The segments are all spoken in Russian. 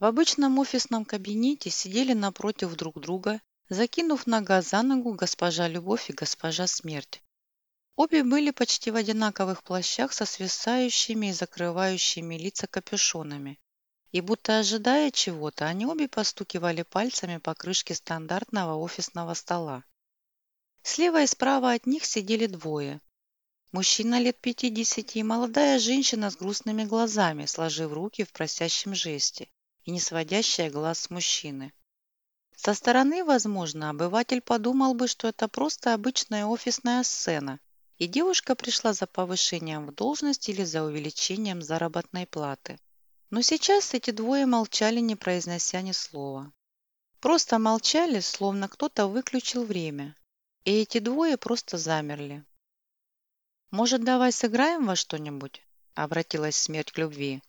В обычном офисном кабинете сидели напротив друг друга, закинув нога за ногу госпожа Любовь и госпожа Смерть. Обе были почти в одинаковых плащах со свисающими и закрывающими лица капюшонами. И будто ожидая чего-то, они обе постукивали пальцами по крышке стандартного офисного стола. Слева и справа от них сидели двое. Мужчина лет пятидесяти и молодая женщина с грустными глазами, сложив руки в просящем жесте и не сводящая глаз с мужчины. Со стороны, возможно, обыватель подумал бы, что это просто обычная офисная сцена, и девушка пришла за повышением в должность или за увеличением заработной платы. Но сейчас эти двое молчали, не произнося ни слова. Просто молчали, словно кто-то выключил время. И эти двое просто замерли. «Может, давай сыграем во что-нибудь?» – обратилась смерть к любви.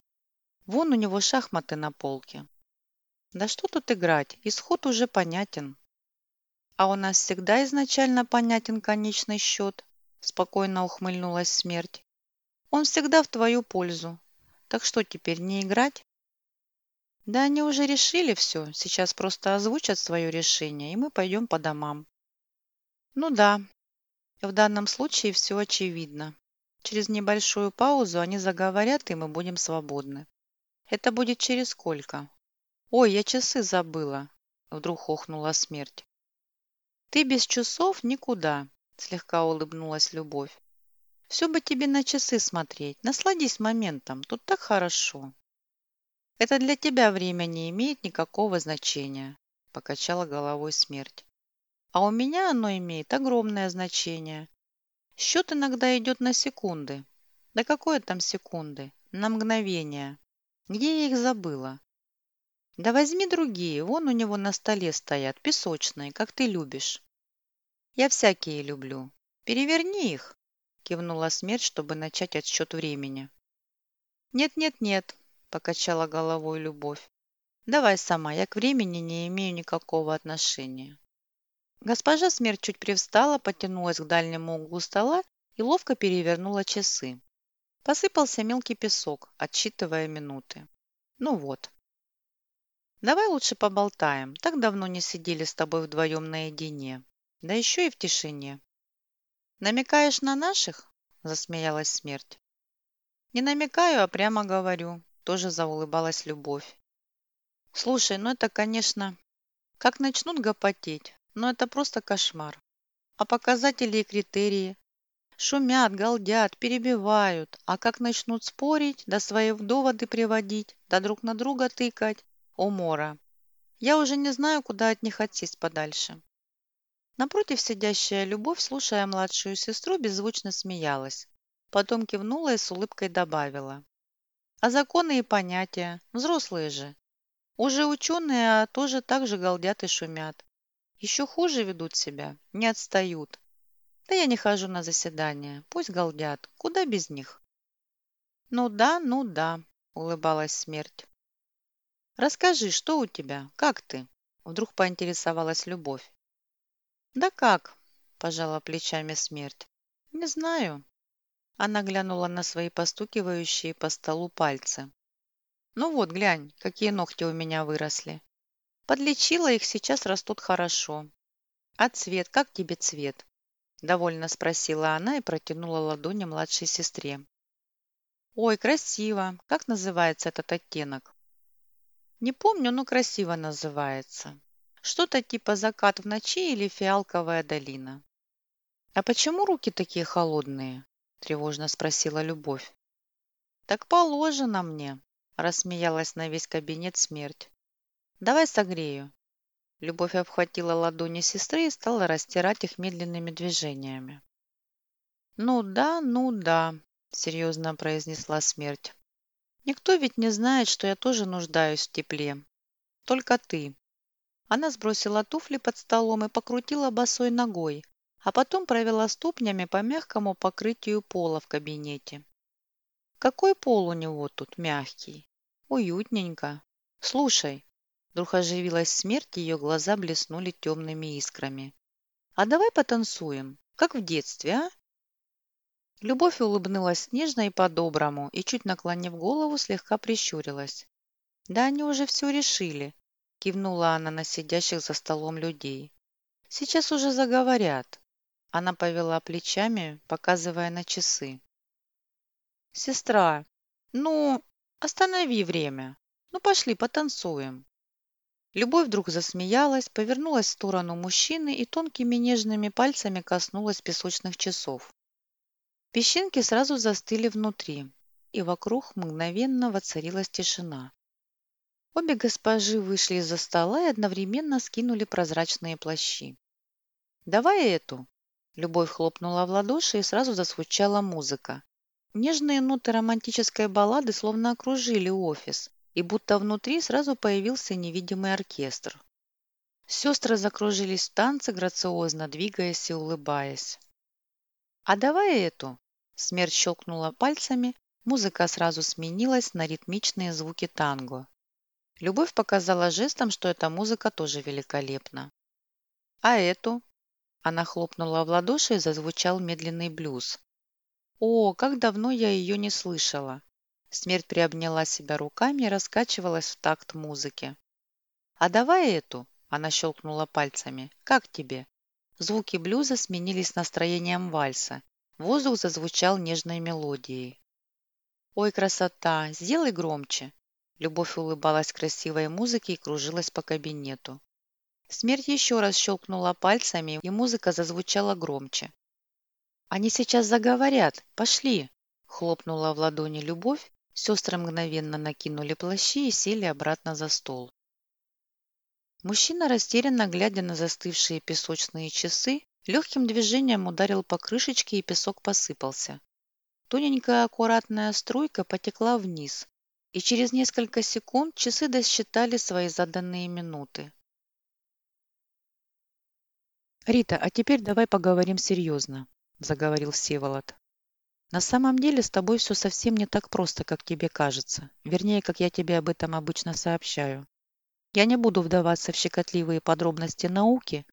«Вон у него шахматы на полке». «Да что тут играть? Исход уже понятен». «А у нас всегда изначально понятен конечный счет», – спокойно ухмыльнулась смерть. «Он всегда в твою пользу. Так что теперь, не играть?» «Да они уже решили все. Сейчас просто озвучат свое решение, и мы пойдем по домам». «Ну да, в данном случае все очевидно. Через небольшую паузу они заговорят, и мы будем свободны. Это будет через сколько? Ой, я часы забыла. Вдруг охнула смерть. Ты без часов никуда, слегка улыбнулась любовь. Все бы тебе на часы смотреть. Насладись моментом. Тут так хорошо. Это для тебя время не имеет никакого значения, покачала головой смерть. А у меня оно имеет огромное значение. Счет иногда идет на секунды. Да какое там секунды? На мгновение. Где я их забыла? Да возьми другие, вон у него на столе стоят, песочные, как ты любишь. Я всякие люблю. Переверни их, кивнула смерть, чтобы начать отсчет времени. Нет-нет-нет, покачала головой любовь. Давай сама, я к времени не имею никакого отношения. Госпожа Смерть чуть привстала, потянулась к дальнему углу стола и ловко перевернула часы. Посыпался мелкий песок, отсчитывая минуты. Ну вот. Давай лучше поболтаем. Так давно не сидели с тобой вдвоем наедине. Да еще и в тишине. Намекаешь на наших? Засмеялась смерть. Не намекаю, а прямо говорю. Тоже заулыбалась любовь. Слушай, ну это, конечно... Как начнут гопотеть, но это просто кошмар. А показатели и критерии? Шумят, галдят, перебивают. А как начнут спорить, да свои доводы приводить, да друг на друга тыкать? Умора. Я уже не знаю, куда от них отсесть подальше. Напротив сидящая Любовь, слушая младшую сестру, беззвучно смеялась. Потом кивнула и с улыбкой добавила. А законы и понятия? Взрослые же. Уже ученые а тоже так же галдят и шумят. Еще хуже ведут себя, не отстают. Да я не хожу на заседания, пусть галдят, куда без них. Ну да, ну да, улыбалась смерть. Расскажи, что у тебя, как ты? Вдруг поинтересовалась любовь. Да как, пожала плечами смерть. Не знаю. Она глянула на свои постукивающие по столу пальцы. Ну вот, глянь, какие ногти у меня выросли. Подлечила их, сейчас растут хорошо. А цвет, как тебе цвет? Довольно спросила она и протянула ладони младшей сестре. Ой, красиво. Как называется этот оттенок? Не помню, но красиво называется. Что-то типа закат в ночи или фиалковая долина. А почему руки такие холодные? Тревожно спросила Любовь. Так положено мне, рассмеялась на весь кабинет смерть. Давай согрею. Любовь обхватила ладони сестры и стала растирать их медленными движениями. «Ну да, ну да», — серьезно произнесла смерть. «Никто ведь не знает, что я тоже нуждаюсь в тепле. Только ты». Она сбросила туфли под столом и покрутила босой ногой, а потом провела ступнями по мягкому покрытию пола в кабинете. Какой пол у него тут мягкий. Уютненько. Слушай, Вдруг оживилась смерть, ее глаза блеснули темными искрами. «А давай потанцуем, как в детстве, а?» Любовь улыбнулась нежно и по-доброму и, чуть наклонив голову, слегка прищурилась. Да они уже все решили, кивнула она на сидящих за столом людей. Сейчас уже заговорят. Она повела плечами, показывая на часы. Сестра, ну, останови время. Ну, пошли, потанцуем. Любовь вдруг засмеялась, повернулась в сторону мужчины и тонкими нежными пальцами коснулась песочных часов. Песчинки сразу застыли внутри, и вокруг мгновенно воцарилась тишина. Обе госпожи вышли из-за стола и одновременно скинули прозрачные плащи. «Давай эту!» Любовь хлопнула в ладоши и сразу зазвучала музыка. Нежные ноты романтической баллады словно окружили офис, и будто внутри сразу появился невидимый оркестр. Сестры закружились в танце, грациозно двигаясь и улыбаясь. «А давай эту!» Смерть щелкнула пальцами, музыка сразу сменилась на ритмичные звуки танго. Любовь показала жестом, что эта музыка тоже великолепна. «А эту?» Она хлопнула в ладоши и зазвучал медленный блюз. «О, как давно я ее не слышала!» Смерть приобняла себя руками и раскачивалась в такт музыки. «А давай эту!» – она щелкнула пальцами. «Как тебе?» Звуки блюза сменились настроением вальса. Воздух зазвучал нежной мелодией. «Ой, красота! Сделай громче!» Любовь улыбалась красивой музыке и кружилась по кабинету. Смерть еще раз щелкнула пальцами, и музыка зазвучала громче. «Они сейчас заговорят! Пошли!» Хлопнула в ладони Любовь, сестры мгновенно накинули плащи и сели обратно за стол. Мужчина, растерянно глядя на застывшие песочные часы, легким движением ударил по крышечке, и песок посыпался. Тоненькая аккуратная струйка потекла вниз, и через несколько секунд часы досчитали свои заданные минуты. «Рита, а теперь давай поговорим серьезно», – заговорил Всеволод. «На самом деле с тобой все совсем не так просто, как тебе кажется. Вернее, как я тебе об этом обычно сообщаю. Я не буду вдаваться в щекотливые подробности науки,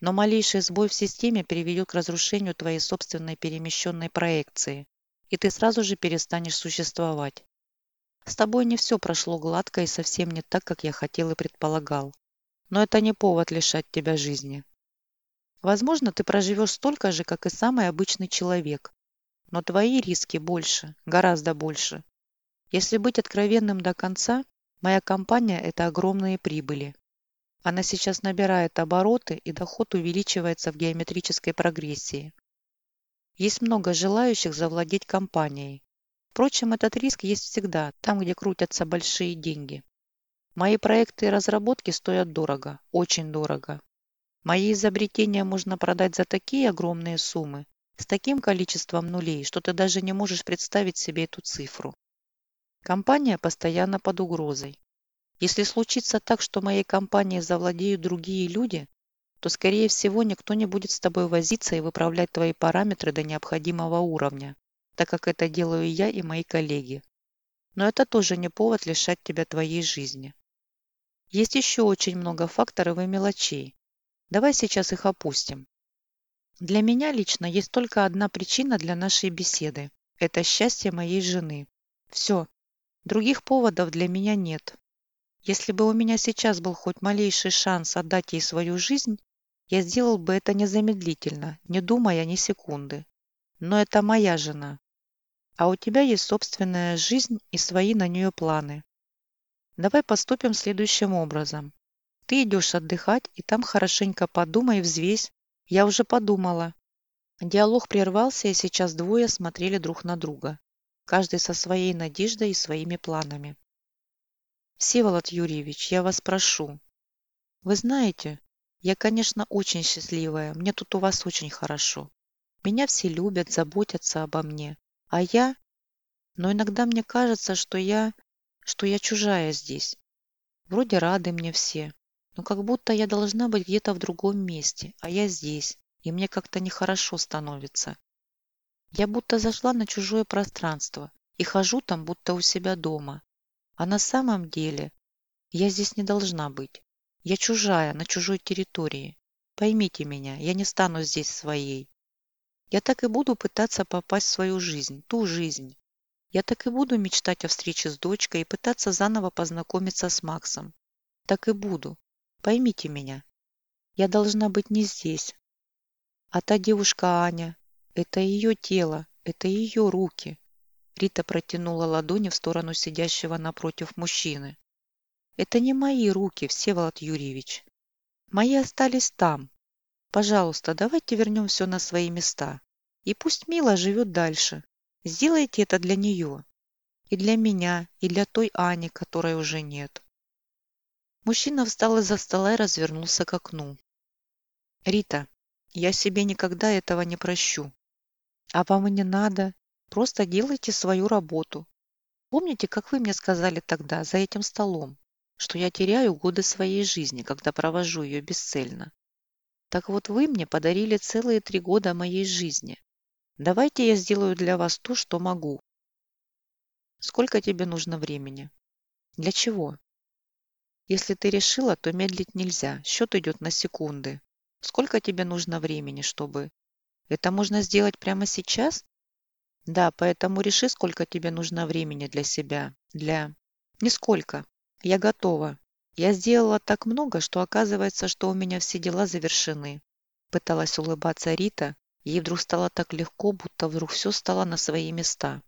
но малейший сбой в системе приведет к разрушению твоей собственной перемещенной проекции, и ты сразу же перестанешь существовать. С тобой не все прошло гладко и совсем не так, как я хотел и предполагал. Но это не повод лишать тебя жизни. Возможно, ты проживешь столько же, как и самый обычный человек. Но твои риски больше, гораздо больше. Если быть откровенным до конца, моя компания – это огромные прибыли. Она сейчас набирает обороты, и доход увеличивается в геометрической прогрессии. Есть много желающих завладеть компанией, Впрочем, этот риск есть всегда, там, где крутятся большие деньги. Мои проекты и разработки стоят дорого, очень дорого. Мои изобретения можно продать за такие огромные суммы, с таким количеством нулей, что ты даже не можешь представить себе эту цифру. Компания постоянно под угрозой. Если случится так, что моей компанией завладеют другие люди, то, скорее всего, никто не будет с тобой возиться и выправлять твои параметры до необходимого уровня так как это делаю я и мои коллеги. Но это тоже не повод лишать тебя твоей жизни. Есть еще очень много факторов и мелочей. Давай сейчас их опустим. Для меня лично есть только одна причина для нашей беседы. Это счастье моей жены. Все. Других поводов для меня нет. Если бы у меня сейчас был хоть малейший шанс отдать ей свою жизнь, я сделал бы это незамедлительно, не думая ни секунды. Но это моя жена, а у тебя есть собственная жизнь и свои на нее планы. Давай поступим следующим образом. Ты идешь отдыхать, и там хорошенько подумай, взвесь. Я уже подумала. Диалог прервался, и сейчас двое смотрели друг на друга. Каждый со своей надеждой и своими планами. Всеволод Юрьевич, я вас прошу. Вы знаете, я, конечно, очень счастливая. Мне тут у вас очень хорошо. Меня все любят, заботятся обо мне. А я... Но иногда мне кажется, что я... что я чужая здесь. Вроде рады мне все, но как будто я должна быть где-то в другом месте, а я здесь, и мне как-то нехорошо становится. Я будто зашла на чужое пространство и хожу там, будто у себя дома. А на самом деле я здесь не должна быть. Я чужая, на чужой территории. Поймите меня, я не стану здесь своей. Я так и буду пытаться попасть в свою жизнь, ту жизнь. Я так и буду мечтать о встрече с дочкой и пытаться заново познакомиться с Максом. Так и буду. Поймите меня. Я должна быть не здесь. А та девушка Аня, это ее тело, это ее руки. Рита протянула ладони в сторону сидящего напротив мужчины. Это не мои руки, Всеволод Юрьевич. Мои остались там. Пожалуйста, давайте вернем все на свои места. И пусть Мила живет дальше. Сделайте это для нее. И для меня, и для той Ани, которой уже нет. Мужчина встал из-за стола и развернулся к окну. «Рита, я себе никогда этого не прощу. А вам и не надо. Просто делайте свою работу. Помните, как вы мне сказали тогда, за этим столом, что я теряю годы своей жизни, когда провожу ее бесцельно? Так вот вы мне подарили целые три года моей жизни. Давайте я сделаю для вас то, что могу. Сколько тебе нужно времени? Для чего? Если ты решила, то медлить нельзя. Счет идет на секунды. Сколько тебе нужно времени, чтобы... Это можно сделать прямо сейчас? Да, поэтому реши, сколько тебе нужно времени для себя. Для... Нисколько. Я готова. Я сделала так много, что оказывается, что у меня все дела завершены. Пыталась улыбаться Рита, Ей вдруг стало так легко, будто вдруг все стало на свои места.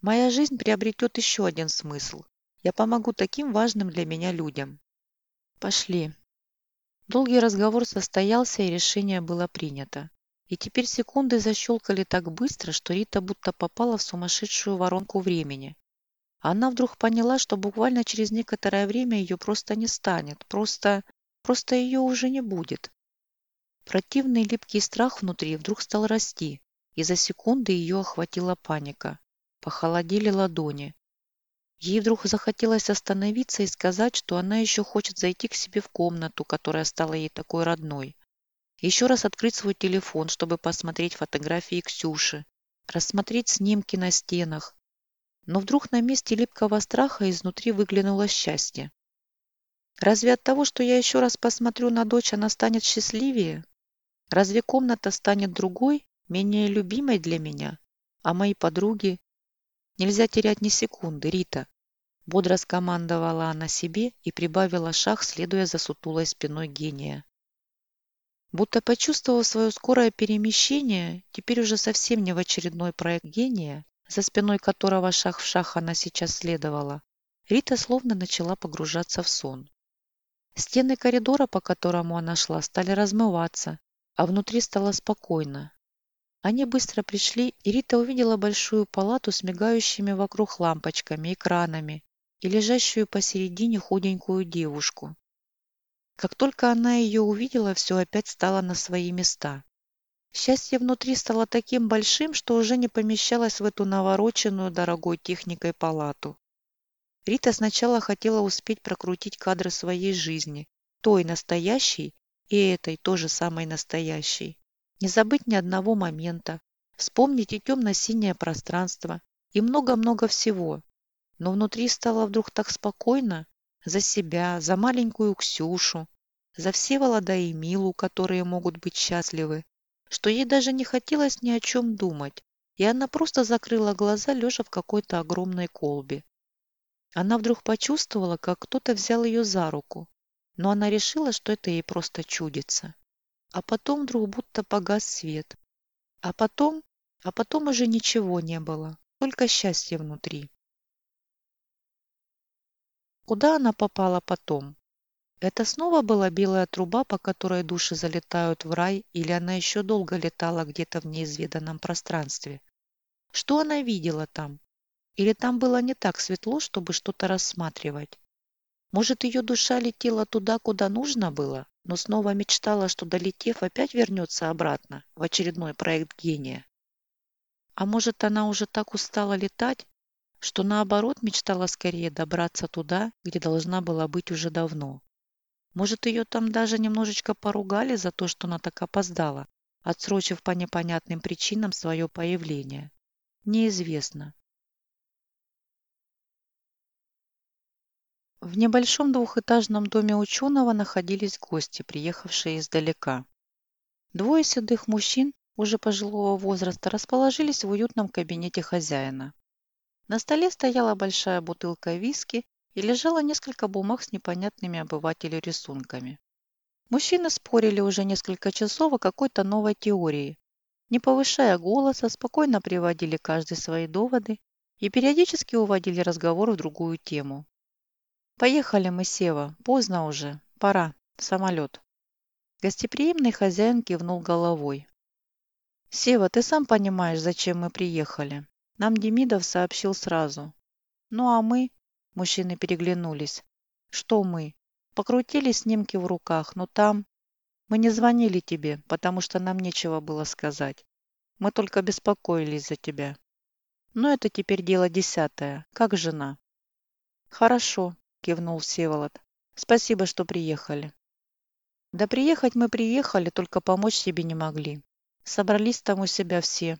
Моя жизнь приобретет еще один смысл. Я помогу таким важным для меня людям. Пошли. Долгий разговор состоялся, и решение было принято. И теперь секунды защелкали так быстро, что Рита будто попала в сумасшедшую воронку времени. Она вдруг поняла, что буквально через некоторое время ее просто не станет, просто... просто ее уже не будет. Противный липкий страх внутри вдруг стал расти, и за секунды ее охватила паника. Похолодели ладони. Ей вдруг захотелось остановиться и сказать, что она еще хочет зайти к себе в комнату, которая стала ей такой родной. Еще раз открыть свой телефон, чтобы посмотреть фотографии Ксюши, рассмотреть снимки на стенах. Но вдруг на месте липкого страха изнутри выглянуло счастье. Разве от того, что я еще раз посмотрю на дочь, она станет счастливее? Разве комната станет другой, менее любимой для меня? А мои подруги? Нельзя терять ни секунды, Рита. Бодро скомандовала она себе и прибавила шаг, следуя за сутулой спиной гения. Будто почувствовав свое скорое перемещение, теперь уже совсем не в очередной проект гения, за спиной которого шаг в шаг она сейчас следовала, Рита словно начала погружаться в сон. Стены коридора, по которому она шла, стали размываться, а внутри стало спокойно. Они быстро пришли, и Рита увидела большую палату с мигающими вокруг лампочками, экранами и лежащую посередине худенькую девушку. Как только она ее увидела, все опять стало на свои места. Счастье внутри стало таким большим, что уже не помещалось в эту навороченную дорогой техникой палату. Рита сначала хотела успеть прокрутить кадры своей жизни, той настоящей и этой тоже самой настоящей. Не забыть ни одного момента, вспомнить и темно-синее пространство, и много-много всего. Но внутри стало вдруг так спокойно за себя, за маленькую Ксюшу, за Всеволода и Милу, которые могут быть счастливы, что ей даже не хотелось ни о чем думать, и она просто закрыла глаза, лежа в какой-то огромной колбе. Она вдруг почувствовала, как кто-то взял ее за руку, но она решила, что это ей просто чудится. А потом вдруг будто погас свет. А потом, а потом уже ничего не было, только счастье внутри. Куда она попала потом? Это снова была белая труба, по которой души залетают в рай, или она еще долго летала где-то в неизведанном пространстве? Что она видела там? Или там было не так светло, чтобы что-то рассматривать? Может, ее душа летела туда, куда нужно было, но снова мечтала, что, долетев, опять вернется обратно в очередной проект гения. А может, она уже так устала летать, что наоборот мечтала скорее добраться туда, где должна была быть уже давно. Может, ее там даже немножечко поругали за то, что она так опоздала, отсрочив по непонятным причинам свое появление. Неизвестно. В небольшом двухэтажном доме ученого находились гости, приехавшие издалека. Двое седых мужчин, уже пожилого возраста, расположились в уютном кабинете хозяина. На столе стояла большая бутылка виски и лежало несколько бумаг с непонятными обывателю рисунками. Мужчины спорили уже несколько часов о какой-то новой теории. Не повышая голоса, спокойно приводили каждый свои доводы и периодически уводили разговор в другую тему. «Поехали мы, Сева. Поздно уже. Пора. Самолет». Гостеприимный хозяин кивнул головой. «Сева, ты сам понимаешь, зачем мы приехали. Нам Демидов сообщил сразу. Ну а мы...» Мужчины переглянулись. «Что мы? Покрутили снимки в руках, но там... Мы не звонили тебе, потому что нам нечего было сказать. Мы только беспокоились за тебя. Но это теперь дело десятое. Как жена?» «Хорошо», – кивнул Всеволод. «Спасибо, что приехали». «Да приехать мы приехали, только помочь себе не могли. Собрались там у себя все.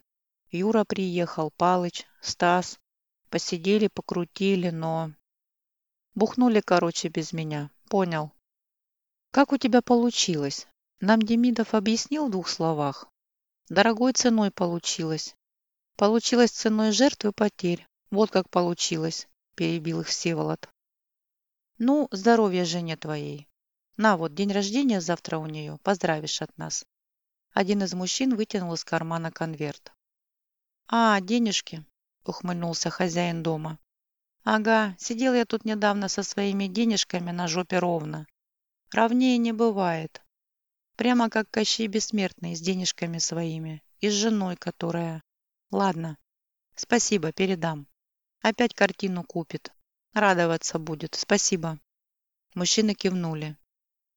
Юра приехал, Палыч, Стас. Посидели, покрутили, но... Бухнули, короче, без меня. Понял. Как у тебя получилось? Нам Демидов объяснил в двух словах. Дорогой ценой получилось. Получилось ценой жертвы потерь. Вот как получилось, перебил их Всеволод. Ну, здоровья жене твоей. На вот, день рождения завтра у нее. Поздравишь от нас. Один из мужчин вытянул из кармана конверт. «А, денежки», — ухмыльнулся хозяин дома. Ага, сидел я тут недавно со своими денежками на жопе ровно. Ровнее не бывает. Прямо как Кощей Бессмертный с денежками своими. И с женой, которая... Ладно. Спасибо, передам. Опять картину купит. Радоваться будет. Спасибо. Мужчины кивнули.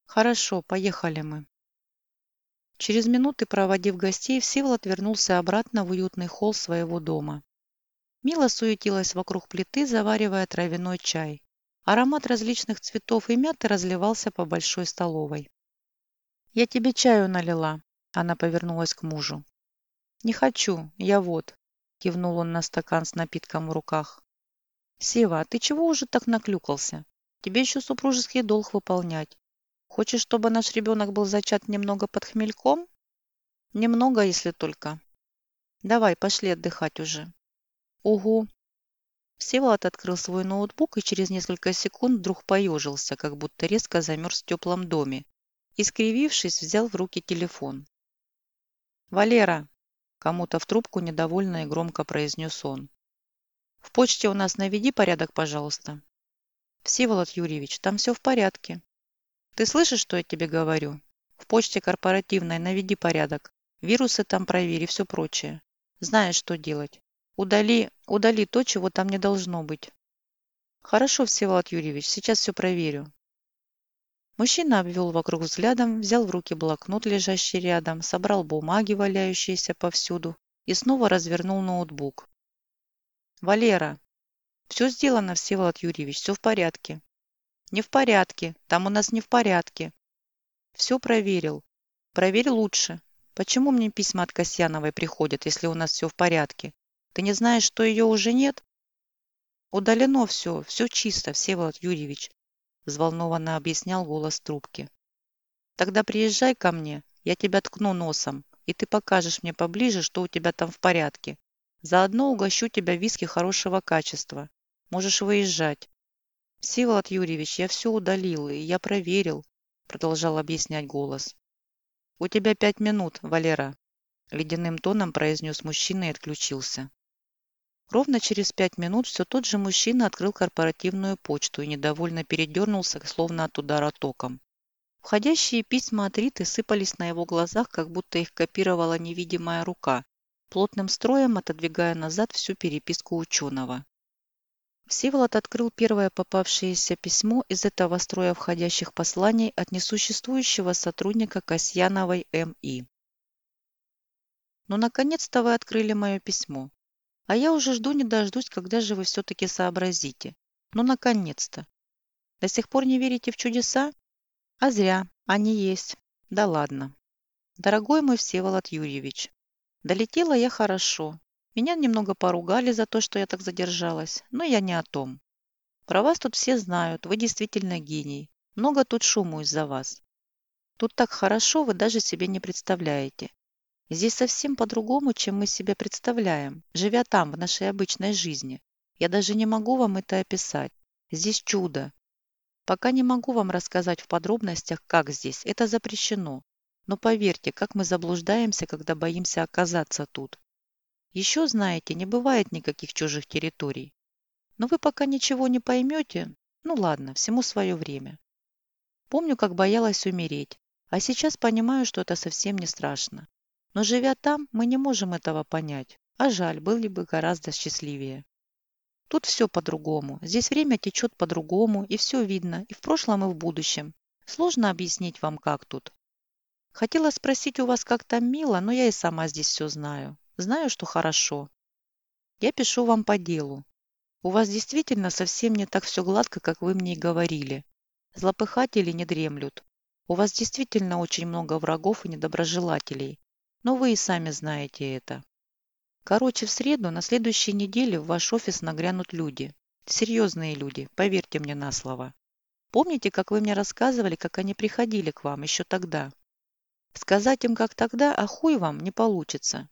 Хорошо, поехали мы. Через минуты, проводив гостей, Всеволод вернулся обратно в уютный холл своего дома. Мила суетилась вокруг плиты, заваривая травяной чай. Аромат различных цветов и мяты разливался по большой столовой. «Я тебе чаю налила», – она повернулась к мужу. «Не хочу, я вот», – кивнул он на стакан с напитком в руках. «Сева, а ты чего уже так наклюкался? Тебе еще супружеский долг выполнять. Хочешь, чтобы наш ребенок был зачат немного под хмельком?» «Немного, если только». «Давай, пошли отдыхать уже. Угу. Всеволод открыл свой ноутбук и через несколько секунд вдруг поежился, как будто резко замерз в теплом доме. И, скривившись, взял в руки телефон. «Валера!» – кому-то в трубку недовольно и громко произнес он. «В почте у нас наведи порядок, пожалуйста». «Всеволод Юрьевич, там все в порядке». «Ты слышишь, что я тебе говорю? В почте корпоративной наведи порядок. Вирусы там проверь и все прочее. Знаешь, что делать. Удали, удали то, чего там не должно быть. Хорошо, Всеволод Юрьевич, сейчас все проверю. Мужчина обвел вокруг взглядом, взял в руки блокнот, лежащий рядом, собрал бумаги, валяющиеся повсюду, и снова развернул ноутбук. «Валера, все сделано, Всеволод Юрьевич, все в порядке». «Не в порядке, там у нас не в порядке». «Все проверил. Проверь лучше. Почему мне письма от Касьяновой приходят, если у нас все в порядке? Ты не знаешь, что ее уже нет? Удалено все, все чисто, Всеволод Юрьевич, взволнованно объяснял голос трубки. Тогда приезжай ко мне, я тебя ткну носом, и ты покажешь мне поближе, что у тебя там в порядке. Заодно угощу тебя виски хорошего качества. Можешь выезжать. Всеволод Юрьевич, я все удалил, и я проверил, продолжал объяснять голос. У тебя пять минут, Валера, ледяным тоном произнес мужчина и отключился. Ровно через пять минут все тот же мужчина открыл корпоративную почту и недовольно передернулся, словно от удара током. Входящие письма от Риты сыпались на его глазах, как будто их копировала невидимая рука, плотным строем отодвигая назад всю переписку ученого. Всеволод открыл первое попавшееся письмо из этого строя входящих посланий от несуществующего сотрудника Касьяновой М.И. «Ну, наконец-то вы открыли мое письмо. А я уже жду не дождусь, когда же вы все-таки сообразите. Ну, наконец-то. До сих пор не верите в чудеса? А зря. Они есть. Да ладно. Дорогой мой Всеволод Юрьевич, долетела я хорошо. Меня немного поругали за то, что я так задержалась, но я не о том. Про вас тут все знают, вы действительно гений. Много тут шуму из-за вас. Тут так хорошо, вы даже себе не представляете. Здесь совсем по-другому, чем мы себе представляем, живя там, в нашей обычной жизни. Я даже не могу вам это описать. Здесь чудо. Пока не могу вам рассказать в подробностях, как здесь. Это запрещено. Но поверьте, как мы заблуждаемся, когда боимся оказаться тут. Еще, знаете, не бывает никаких чужих территорий. Но вы пока ничего не поймете. Ну ладно, всему свое время. Помню, как боялась умереть. А сейчас понимаю, что это совсем не страшно. Но живя там, мы не можем этого понять. А жаль, были бы гораздо счастливее. Тут все по-другому. Здесь время течет по-другому, и все видно, и в прошлом, и в будущем. Сложно объяснить вам, как тут. Хотела спросить у вас, как там мило, но я и сама здесь все знаю. Знаю, что хорошо. Я пишу вам по делу. У вас действительно совсем не так все гладко, как вы мне и говорили. Злопыхатели не дремлют. У вас действительно очень много врагов и недоброжелателей. Но вы и сами знаете это. Короче, в среду на следующей неделе в ваш офис нагрянут люди. Серьезные люди, поверьте мне на слово. Помните, как вы мне рассказывали, как они приходили к вам еще тогда? Сказать им, как тогда, а хуй вам, не получится.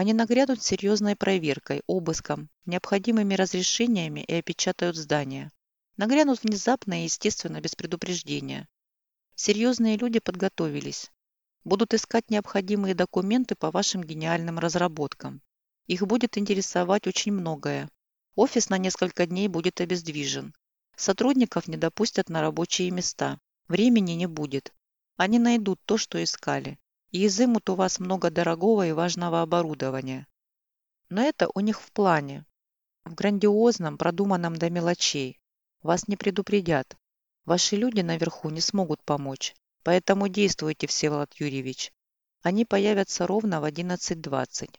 Они нагрянут серьезной проверкой, обыском, необходимыми разрешениями и опечатают здание. Нагрянут внезапно и, естественно, без предупреждения. Серьезные люди подготовились. Будут искать необходимые документы по вашим гениальным разработкам. Их будет интересовать очень многое. Офис на несколько дней будет обездвижен. Сотрудников не допустят на рабочие места. Времени не будет. Они найдут то, что искали. И изымут у вас много дорогого и важного оборудования. Но это у них в плане. В грандиозном, продуманном до мелочей. Вас не предупредят. Ваши люди наверху не смогут помочь. Поэтому действуйте, Всеволод Юрьевич. Они появятся ровно в 11.20.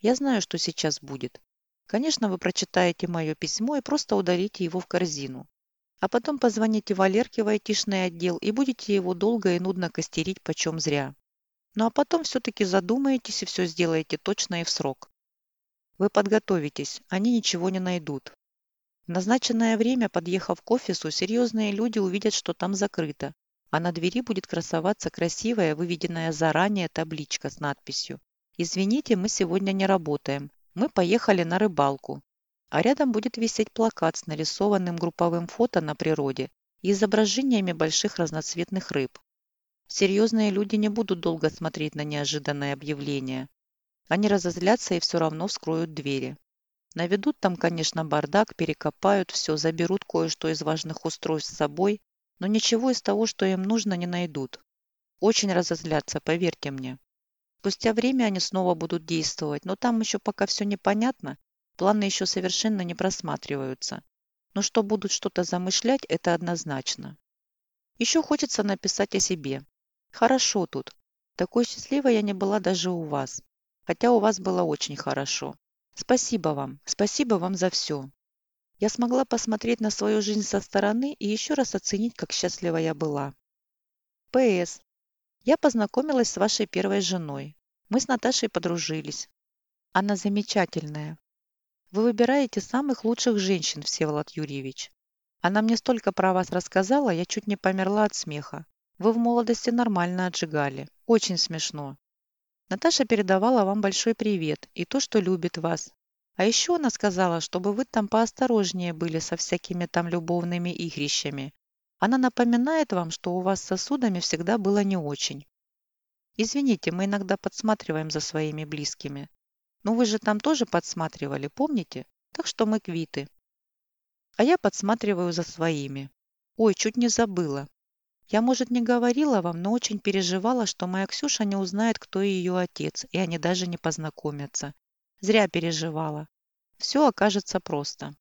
Я знаю, что сейчас будет. Конечно, вы прочитаете мое письмо и просто удалите его в корзину. А потом позвоните Валерке в айтишный отдел и будете его долго и нудно костерить почем зря. Ну а потом все-таки задумаетесь и все сделаете точно и в срок. Вы подготовитесь, они ничего не найдут. В назначенное время, подъехав к офису, серьезные люди увидят, что там закрыто, а на двери будет красоваться красивая, выведенная заранее табличка с надписью «Извините, мы сегодня не работаем. Мы поехали на рыбалку». А рядом будет висеть плакат с нарисованным групповым фото на природе и изображениями больших разноцветных рыб. Серьезные люди не будут долго смотреть на неожиданное объявление. Они разозлятся и все равно вскроют двери. Наведут там, конечно, бардак, перекопают все, заберут кое-что из важных устройств с собой, но ничего из того, что им нужно, не найдут. Очень разозлятся, поверьте мне. Спустя время они снова будут действовать, но там еще пока все непонятно, планы еще совершенно не просматриваются. Но что будут что-то замышлять, это однозначно. Еще хочется написать о себе. Хорошо тут. Такой счастливой я не была даже у вас. Хотя у вас было очень хорошо. Спасибо вам. Спасибо вам за все. Я смогла посмотреть на свою жизнь со стороны и еще раз оценить, как счастлива я была. П.С. Я познакомилась с вашей первой женой. Мы с Наташей подружились. Она замечательная. Вы выбираете самых лучших женщин, Всеволод Юрьевич. Она мне столько про вас рассказала, я чуть не померла от смеха. Вы в молодости нормально отжигали. Очень смешно. Наташа передавала вам большой привет и то, что любит вас. А еще она сказала, чтобы вы там поосторожнее были со всякими там любовными игрищами. Она напоминает вам, что у вас с сосудами всегда было не очень. Извините, мы иногда подсматриваем за своими близкими. Но вы же там тоже подсматривали, помните? Так что мы квиты. А я подсматриваю за своими. Ой, чуть не забыла. Я, может, не говорила вам, но очень переживала, что моя Ксюша не узнает, кто ее отец, и они даже не познакомятся. Зря переживала. Все окажется просто.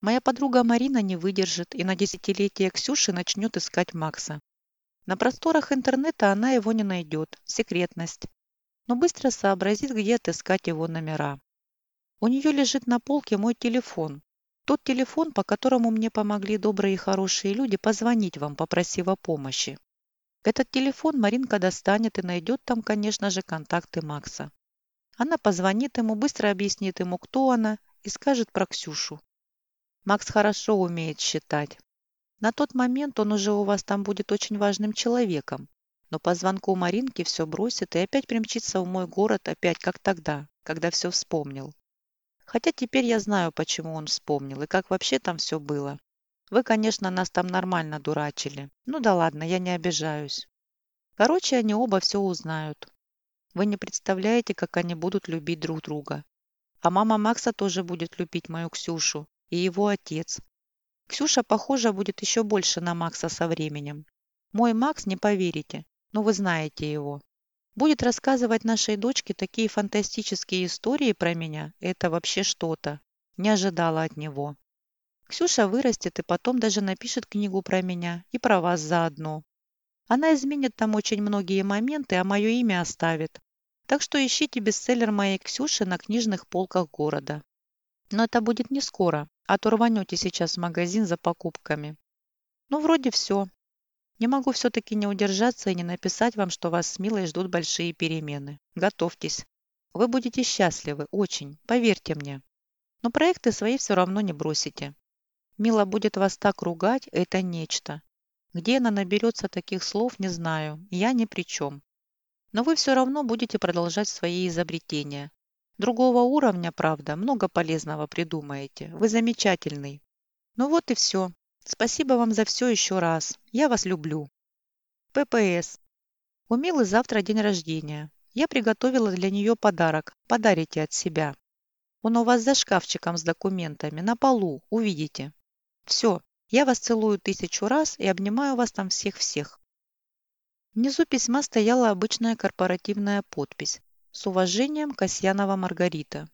Моя подруга Марина не выдержит и на десятилетие Ксюши начнет искать Макса. На просторах интернета она его не найдет, секретность. Но быстро сообразит, где отыскать его номера. У нее лежит на полке мой телефон. Тот телефон, по которому мне помогли добрые и хорошие люди позвонить вам, попросив о помощи. Этот телефон Маринка достанет и найдет там, конечно же, контакты Макса. Она позвонит ему, быстро объяснит ему, кто она, и скажет про Ксюшу. Макс хорошо умеет считать. На тот момент он уже у вас там будет очень важным человеком. Но по звонку Маринки все бросит и опять примчится в мой город, опять как тогда, когда все вспомнил. Хотя теперь я знаю, почему он вспомнил и как вообще там все было. Вы, конечно, нас там нормально дурачили. Ну да ладно, я не обижаюсь. Короче, они оба все узнают. Вы не представляете, как они будут любить друг друга. А мама Макса тоже будет любить мою Ксюшу и его отец. Ксюша, похоже, будет еще больше на Макса со временем. Мой Макс, не поверите, но вы знаете его. Будет рассказывать нашей дочке такие фантастические истории про меня. Это вообще что-то. Не ожидала от него. Ксюша вырастет и потом даже напишет книгу про меня и про вас заодно. Она изменит там очень многие моменты, а мое имя оставит. Так что ищите бестселлер моей Ксюши на книжных полках города. Но это будет не скоро, а то рванете сейчас в магазин за покупками. Ну, вроде все. Не могу все-таки не удержаться и не написать вам, что вас с Милой ждут большие перемены. Готовьтесь. Вы будете счастливы, очень, поверьте мне. Но проекты свои все равно не бросите. Мила будет вас так ругать, это нечто. Где она наберется таких слов, не знаю, я ни при чем. Но вы все равно будете продолжать свои изобретения. Другого уровня, правда, много полезного придумаете. Вы замечательный. Ну вот и все. Спасибо вам за все еще раз. Я вас люблю. ППС. У Милы завтра день рождения. Я приготовила для нее подарок. Подарите от себя. Он у вас за шкафчиком с документами, на полу, увидите. Все, я вас целую тысячу раз и обнимаю вас там всех-всех. Внизу письма стояла обычная корпоративная подпись. С уважением, Касьянова Маргарита.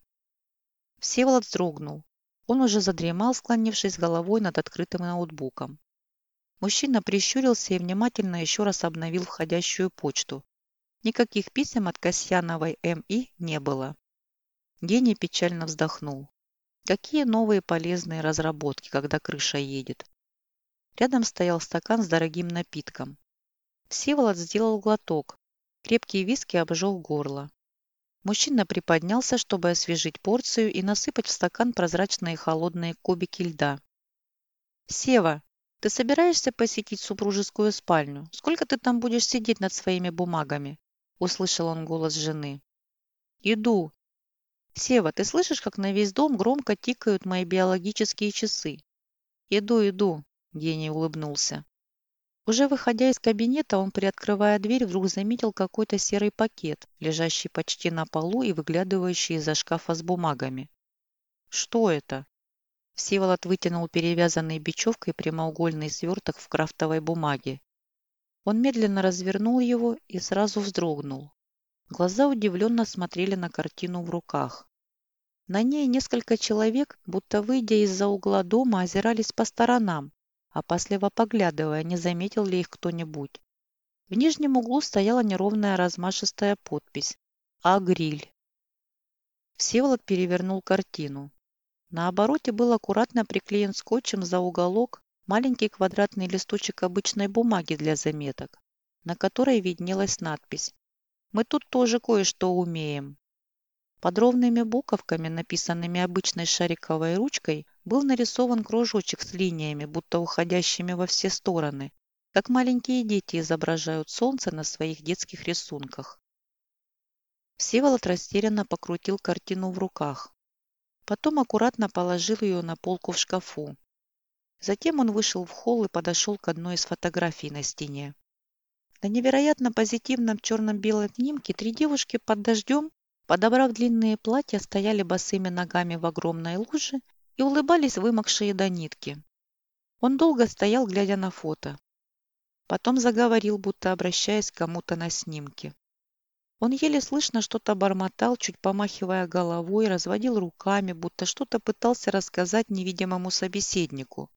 Всеволод вздрогнул. Он уже задремал, склонившись головой над открытым ноутбуком. Мужчина прищурился и внимательно еще раз обновил входящую почту. Никаких писем от Касьяновой М.И. не было. Гений печально вздохнул. Какие новые полезные разработки, когда крыша едет? Рядом стоял стакан с дорогим напитком. Всеволод сделал глоток. Крепкий виски обжег горло. Мужчина приподнялся, чтобы освежить порцию и насыпать в стакан прозрачные холодные кубики льда. «Сева, ты собираешься посетить супружескую спальню? Сколько ты там будешь сидеть над своими бумагами?» Услышал он голос жены. «Иду». «Сева, ты слышишь, как на весь дом громко тикают мои биологические часы?» «Иду, иду», – гений улыбнулся. Уже выходя из кабинета, он, приоткрывая дверь, вдруг заметил какой-то серый пакет, лежащий почти на полу и выглядывающий из-за шкафа с бумагами. «Что это?» Всеволод вытянул перевязанный бечевкой прямоугольный сверток в крафтовой бумаге. Он медленно развернул его и сразу вздрогнул. Глаза удивленно смотрели на картину в руках. На ней несколько человек, будто выйдя из-за угла дома, озирались по сторонам, опасливо поглядывая, не заметил ли их кто-нибудь. В нижнем углу стояла неровная размашистая подпись «Агриль». Всеволод перевернул картину. На обороте был аккуратно приклеен скотчем за уголок маленький квадратный листочек обычной бумаги для заметок, на которой виднелась надпись «Мы тут тоже кое-что умеем». Под ровными буковками, написанными обычной шариковой ручкой, был нарисован кружочек с линиями, будто уходящими во все стороны, как маленькие дети изображают солнце на своих детских рисунках. Всеволод растерянно покрутил картину в руках. Потом аккуратно положил ее на полку в шкафу. Затем он вышел в холл и подошел к одной из фотографий на стене. На невероятно позитивном черно-белом снимке три девушки под дождем, подобрав длинные платья, стояли босыми ногами в огромной луже и улыбались вымокшие до нитки. Он долго стоял, глядя на фото. Потом заговорил, будто обращаясь к кому-то на снимке. Он еле слышно что-то бормотал, чуть помахивая головой, разводил руками, будто что-то пытался рассказать невидимому собеседнику.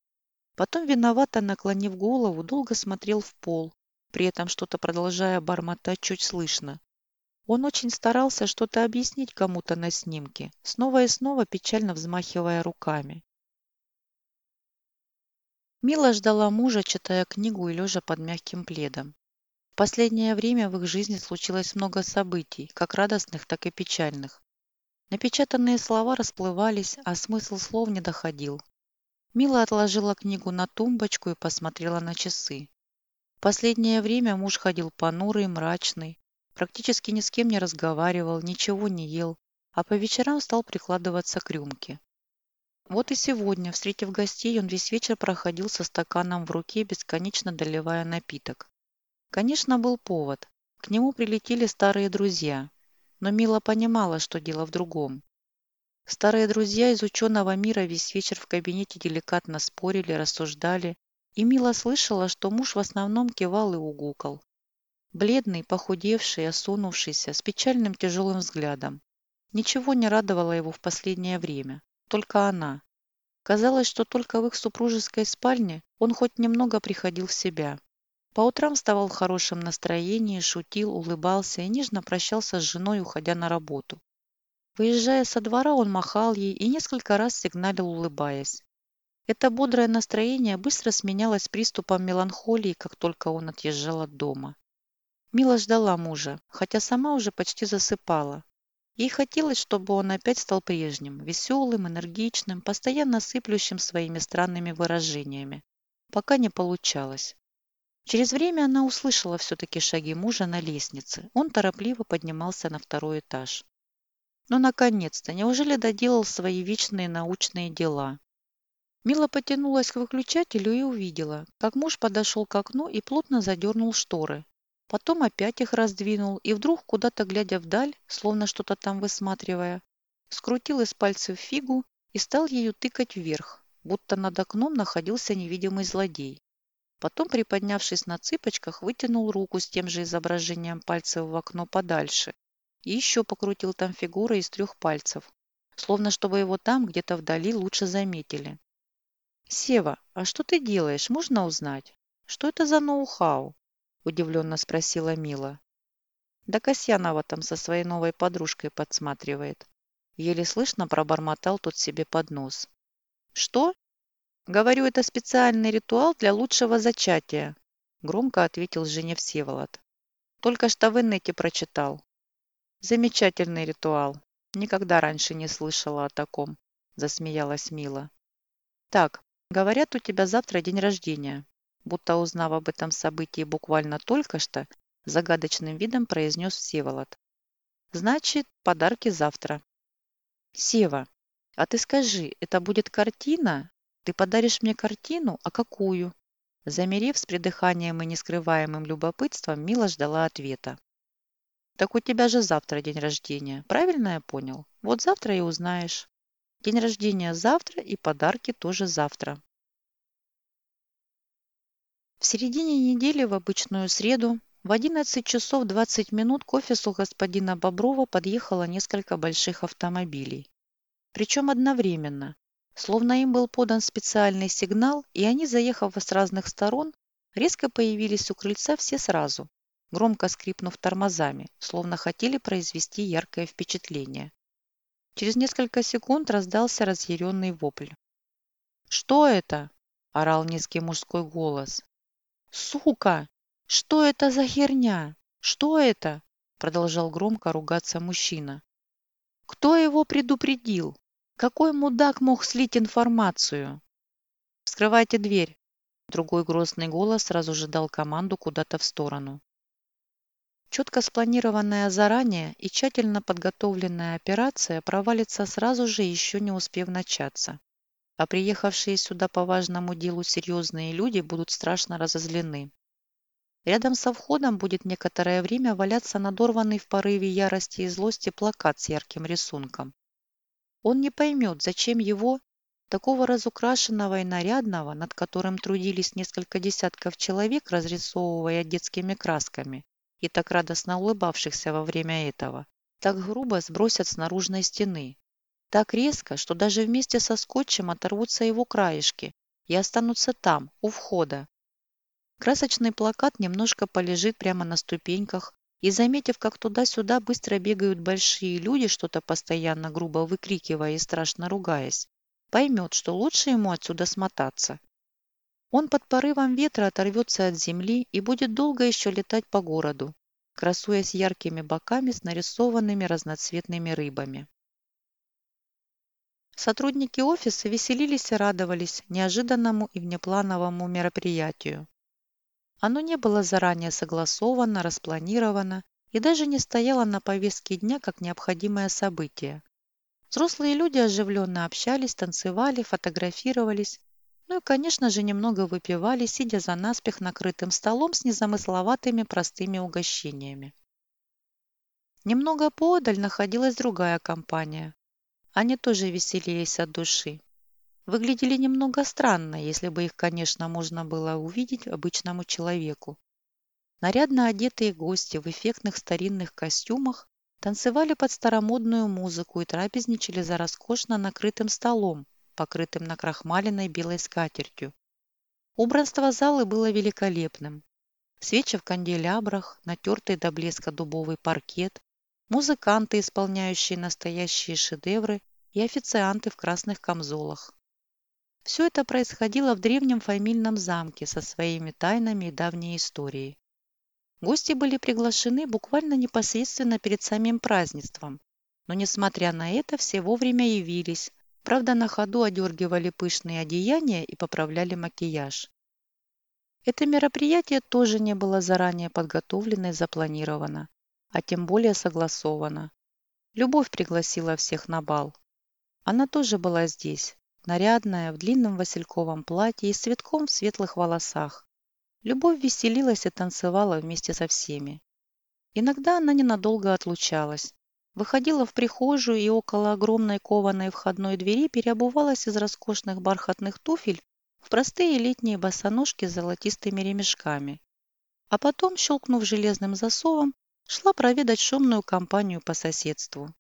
Потом, виновато наклонив голову, долго смотрел в пол, при этом что-то продолжая бормотать чуть слышно. Он очень старался что-то объяснить кому-то на снимке, снова и снова печально взмахивая руками. Мила ждала мужа, читая книгу и лежа под мягким пледом. В последнее время в их жизни случилось много событий, как радостных, так и печальных. Напечатанные слова расплывались, а смысл слов не доходил. Мила отложила книгу на тумбочку и посмотрела на часы. В последнее время муж ходил понурый, мрачный, Практически ни с кем не разговаривал, ничего не ел, а по вечерам стал прикладываться к рюмке. Вот и сегодня, встретив гостей, он весь вечер проходил со стаканом в руке, бесконечно доливая напиток. Конечно, был повод. К нему прилетели старые друзья. Но Мила понимала, что дело в другом. Старые друзья из ученого мира весь вечер в кабинете деликатно спорили, рассуждали, и Мила слышала, что муж в основном кивал и угукал. Бледный, похудевший, осунувшийся, с печальным тяжелым взглядом. Ничего не радовало его в последнее время. Только она. Казалось, что только в их супружеской спальне он хоть немного приходил в себя. По утрам вставал в хорошем настроении, шутил, улыбался и нежно прощался с женой, уходя на работу. Выезжая со двора, он махал ей и несколько раз сигналил, улыбаясь. Это бодрое настроение быстро сменялось приступом меланхолии, как только он отъезжал от дома. Мила ждала мужа, хотя сама уже почти засыпала. Ей хотелось, чтобы он опять стал прежним, веселым, энергичным, постоянно сыплющим своими странными выражениями. Пока не получалось. Через время она услышала все-таки шаги мужа на лестнице. Он торопливо поднимался на второй этаж. Ну, наконец-то! Неужели доделал свои вечные научные дела? Мила потянулась к выключателю и увидела, как муж подошел к окну и плотно задернул шторы. Потом опять их раздвинул и вдруг, куда-то глядя вдаль, словно что-то там высматривая, скрутил из пальцев фигу и стал ею тыкать вверх, будто над окном находился невидимый злодей. Потом, приподнявшись на цыпочках, вытянул руку с тем же изображением пальцев в окно подальше и еще покрутил там фигуры из трех пальцев, словно чтобы его там, где-то вдали, лучше заметили. «Сева, а что ты делаешь? Можно узнать? Что это за ноу-хау?» – удивленно спросила Мила. «Да Касьянова там со своей новой подружкой подсматривает». Еле слышно пробормотал тот себе под нос. «Что?» «Говорю, это специальный ритуал для лучшего зачатия», – громко ответил Женя Всеволод. «Только что в инете прочитал. Замечательный ритуал. Никогда раньше не слышала о таком, засмеялась Мила. Так, говорят, у тебя завтра день рождения. Будто узнав об этом событии буквально только что, загадочным видом произнес Всеволод. Значит, подарки завтра. Сева, а ты скажи, это будет картина? Ты подаришь мне картину? А какую? Замерев с придыханием и нескрываемым любопытством, Мила ждала ответа. Так у тебя же завтра день рождения. Правильно я понял? Вот завтра и узнаешь. День рождения завтра и подарки тоже завтра. В середине недели в обычную среду в 11 часов 20 минут к офису господина Боброва подъехало несколько больших автомобилей. Причем одновременно, словно им был подан специальный сигнал, и они, заехав с разных сторон, резко появились у крыльца все сразу, громко скрипнув тормозами, словно хотели произвести яркое впечатление. Через несколько секунд раздался разъяренный вопль. «Что это?» – орал низкий мужской голос. «Сука! Что это за херня? Что это?» – продолжал громко ругаться мужчина. «Кто его предупредил? Какой мудак мог слить информацию?» «Вскрывайте дверь!» Другой грозный голос сразу же дал команду куда-то в сторону. Четко спланированная заранее и тщательно подготовленная операция провалится сразу же, еще не успев начаться. А приехавшие сюда по важному делу серьезные люди будут страшно разозлены. Рядом со входом будет некоторое время валяться надорванный в порыве ярости и злости плакат с ярким рисунком. Он не поймет, зачем его, такого разукрашенного и нарядного, над которым трудились несколько десятков человек, разрисовывая детскими красками, и так радостно улыбавшихся во время этого, так грубо сбросят с наружной стены. Так резко, что даже вместе со скотчем оторвутся его краешки и останутся там, у входа. Красочный плакат немножко полежит прямо на ступеньках, и, заметив, как туда-сюда быстро бегают большие люди, что-то постоянно грубо выкрикивая и страшно ругаясь, поймет, что лучше ему отсюда смотаться. Он под порывом ветра оторвется от земли и будет долго еще летать по городу, красуясь яркими боками с нарисованными разноцветными рыбами. Сотрудники офиса веселились и радовались неожиданному и внеплановому мероприятию. Оно не было заранее согласовано, распланировано и даже не стояло на повестке дня как необходимое событие. Взрослые люди оживленно общались, танцевали, фотографировались, ну и, конечно же, немного выпивали, сидя за наспех накрытым столом с незамысловатыми простыми угощениями. Немного поодаль находилась другая компания. Они тоже веселились от души. Выглядели немного странно, если бы их, конечно, можно было увидеть обычному человеку. Нарядно одетые гости в эффектных старинных костюмах танцевали под старомодную музыку и трапезничали за роскошно накрытым столом, покрытым накрахмаленной белой скатертью. Убранство залы было великолепным. Свечи в канделябрах, натертый до блеска дубовый паркет, музыканты, исполняющие настоящие шедевры, и официанты в красных камзолах. Все это происходило в древнем фамильном замке со своими тайнами и давней историей. Гости были приглашены буквально непосредственно перед самим празднеством, но, несмотря на это, все вовремя явились, правда, на ходу одергивали пышные одеяния и поправляли макияж. Это мероприятие тоже не было заранее подготовлено и запланировано, а тем более согласовано. Любовь пригласила всех на бал. Она тоже была здесь, нарядная, в длинном васильковом платье и с цветком в светлых волосах. Любовь веселилась и танцевала вместе со всеми. Иногда она ненадолго отлучалась. Выходила в прихожую и около огромной кованой входной двери переобувалась из роскошных бархатных туфель в простые летние босоножки с золотистыми ремешками. А потом, щелкнув железным засовом, шла проведать шумную компанию по соседству.